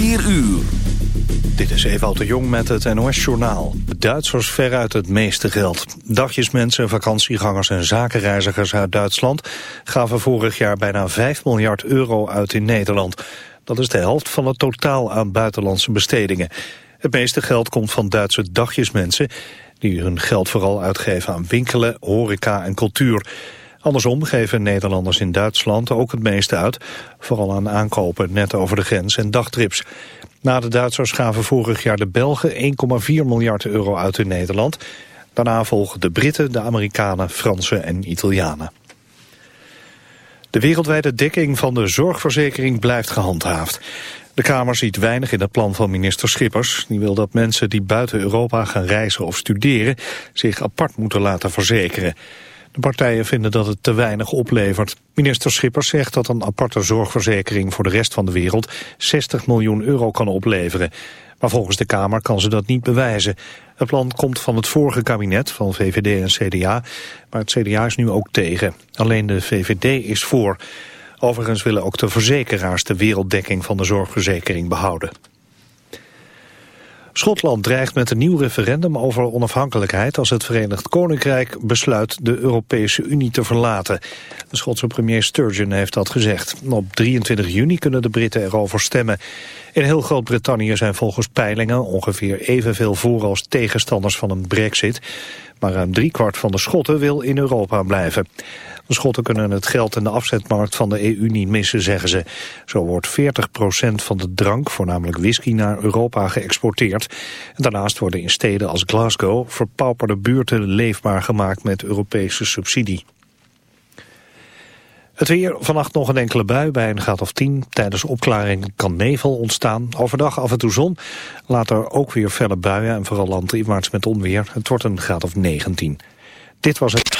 4 uur. Dit is Ewout de Jong met het NOS-journaal. Duitsers veruit het meeste geld. Dagjesmensen, vakantiegangers en zakenreizigers uit Duitsland... gaven vorig jaar bijna 5 miljard euro uit in Nederland. Dat is de helft van het totaal aan buitenlandse bestedingen. Het meeste geld komt van Duitse dagjesmensen... die hun geld vooral uitgeven aan winkelen, horeca en cultuur... Andersom geven Nederlanders in Duitsland ook het meeste uit, vooral aan aankopen net over de grens en dagtrips. Na de Duitsers gaven vorig jaar de Belgen 1,4 miljard euro uit in Nederland. Daarna volgen de Britten, de Amerikanen, Fransen en Italianen. De wereldwijde dekking van de zorgverzekering blijft gehandhaafd. De Kamer ziet weinig in het plan van minister Schippers. Die wil dat mensen die buiten Europa gaan reizen of studeren... zich apart moeten laten verzekeren. De partijen vinden dat het te weinig oplevert. Minister Schippers zegt dat een aparte zorgverzekering voor de rest van de wereld 60 miljoen euro kan opleveren. Maar volgens de Kamer kan ze dat niet bewijzen. Het plan komt van het vorige kabinet van VVD en CDA, maar het CDA is nu ook tegen. Alleen de VVD is voor. Overigens willen ook de verzekeraars de werelddekking van de zorgverzekering behouden. Schotland dreigt met een nieuw referendum over onafhankelijkheid als het Verenigd Koninkrijk besluit de Europese Unie te verlaten. De Schotse premier Sturgeon heeft dat gezegd. Op 23 juni kunnen de Britten erover stemmen. In heel Groot-Brittannië zijn volgens peilingen ongeveer evenveel voor- als tegenstanders van een brexit. Maar ruim driekwart van de Schotten wil in Europa blijven. De Schotten kunnen het geld en de afzetmarkt van de EU niet missen, zeggen ze. Zo wordt 40% van de drank, voornamelijk whisky, naar Europa geëxporteerd. Daarnaast worden in steden als Glasgow verpauperde buurten leefbaar gemaakt met Europese subsidie. Het weer, vannacht nog een enkele bui bij een graad of 10. Tijdens opklaring kan nevel ontstaan. Overdag af en toe zon. Later ook weer felle buien en vooral landinwaarts met onweer. Het wordt een graad of 19. Dit was het.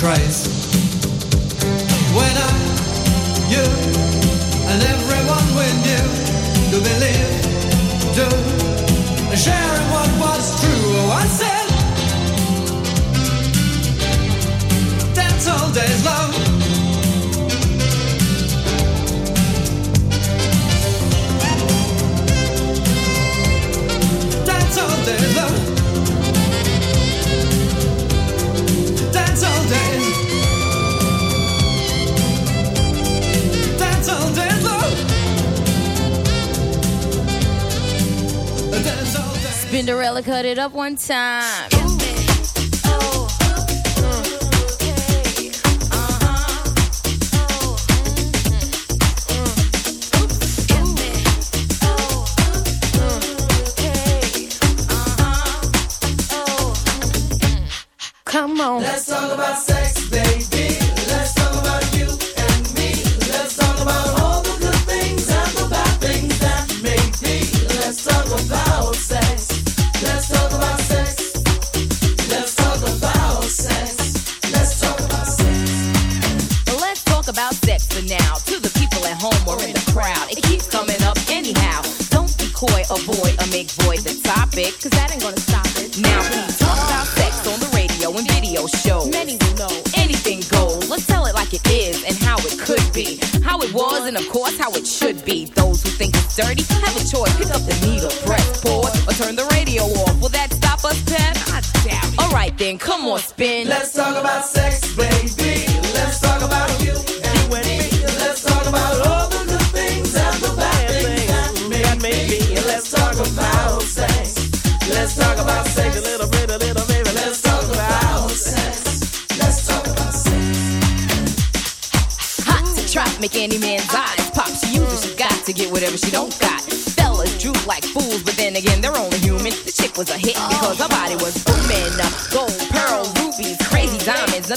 place. When I, you, and everyone we knew to believe, to sharing what was true. Oh, I said, that's all days love. Cut it up one time. Topic.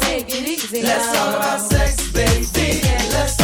Take it easy. Let's talk about sex, baby. Let's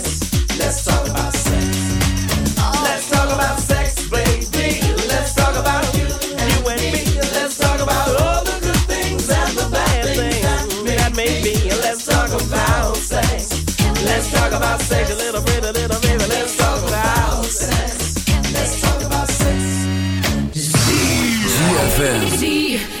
About sex a little bit, a little baby. Let's talk about sex. Let's talk about sex. ZFM. ZFM.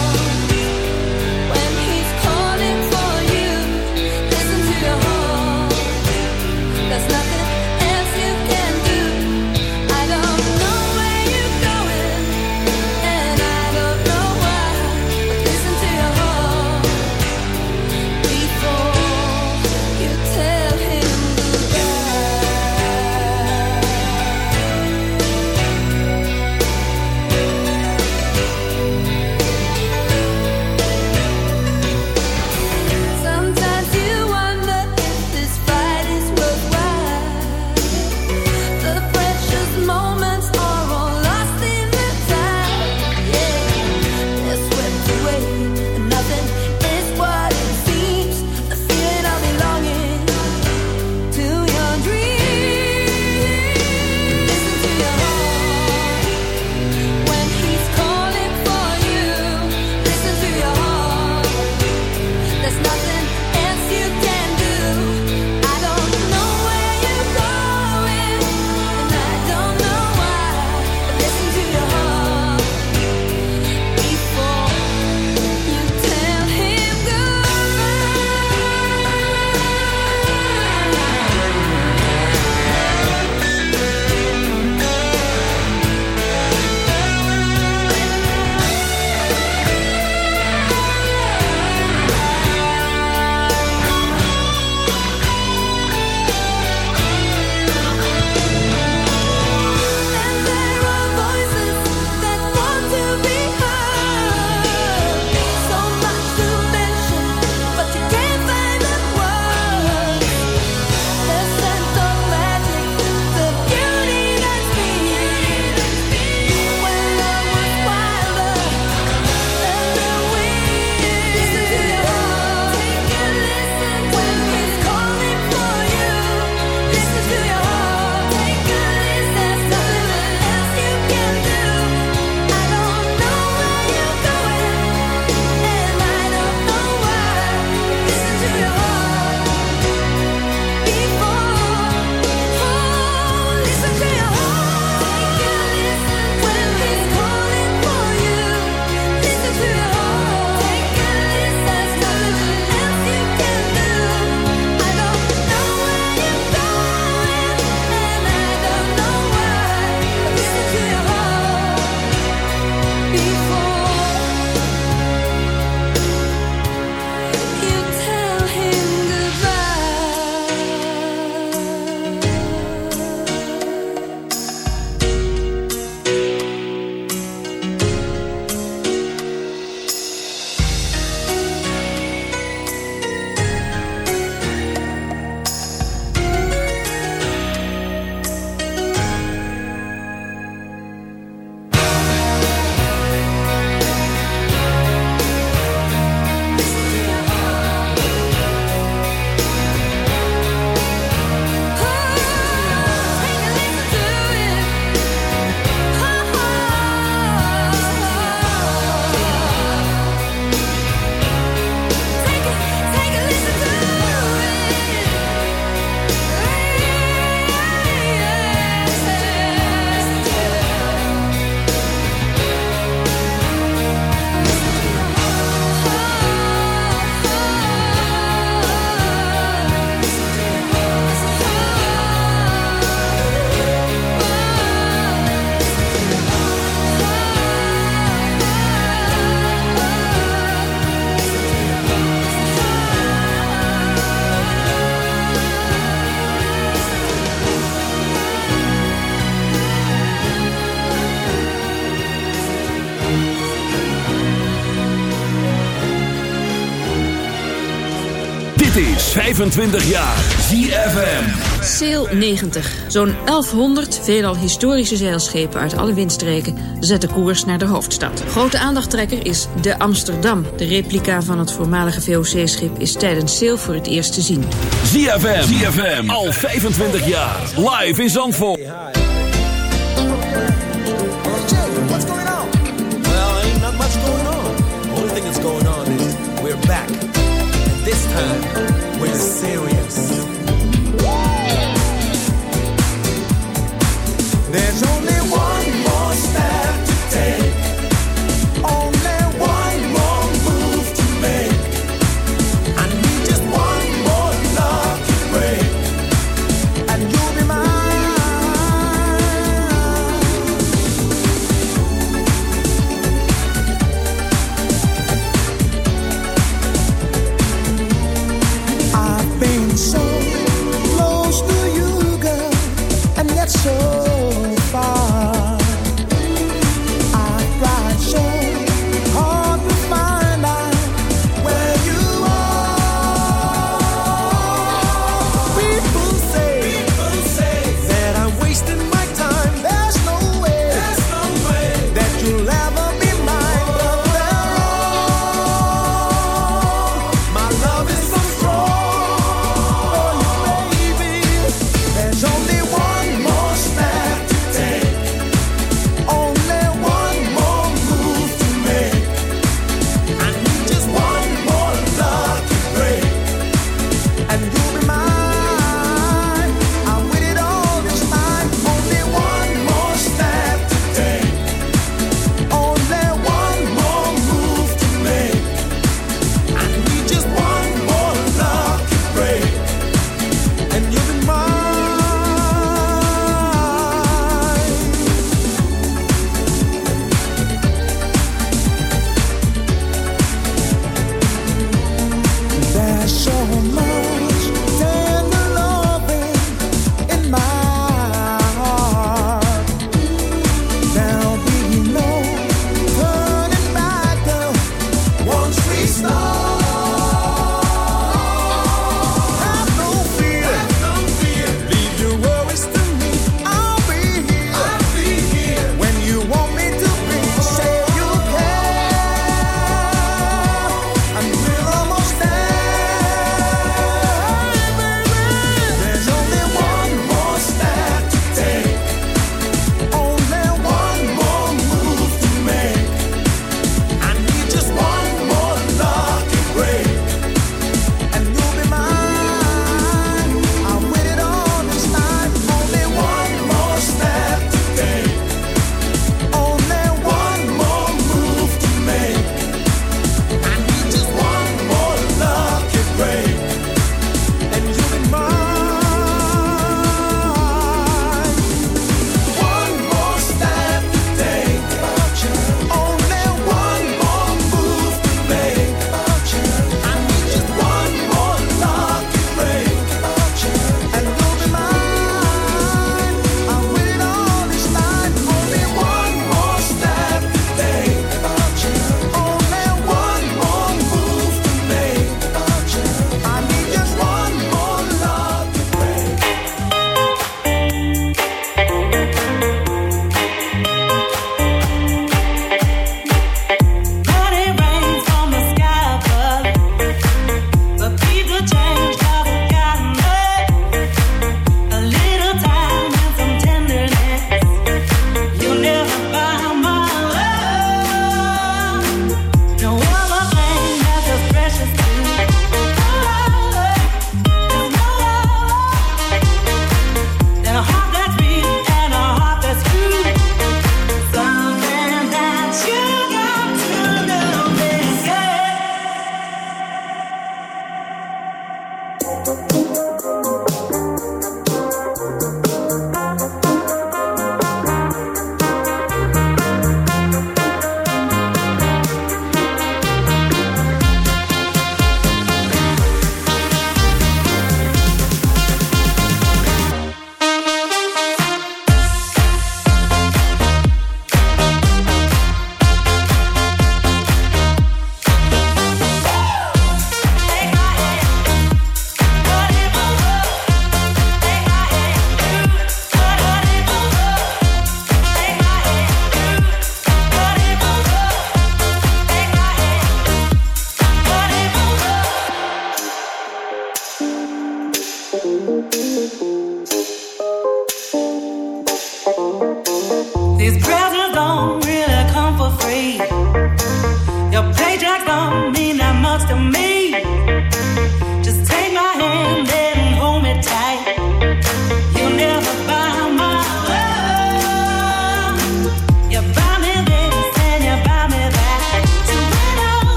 25 jaar. ZFM. Sail 90. Zo'n 1100 veelal historische zeilschepen uit alle windstreken zetten koers naar de hoofdstad. Grote aandachttrekker is de Amsterdam. De replica van het voormalige VOC-schip is tijdens Sail voor het eerst te zien. ZFM. ZFM. Al 25 jaar. Live in Zandvoort. Well, ain't much going on. The thing that's going on is we're back. This time... We're serious. There's only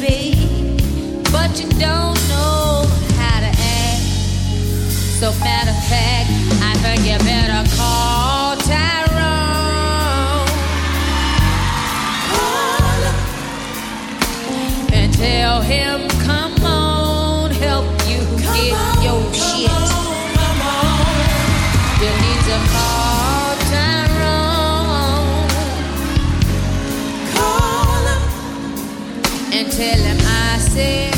be, but you don't know how to act. So matter of fact, I think you better call Tyrone. Call and tell him come. tell him I said.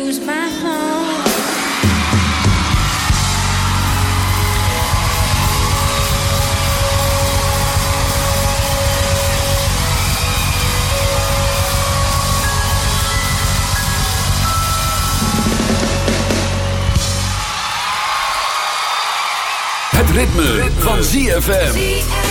ritme, van ZFM.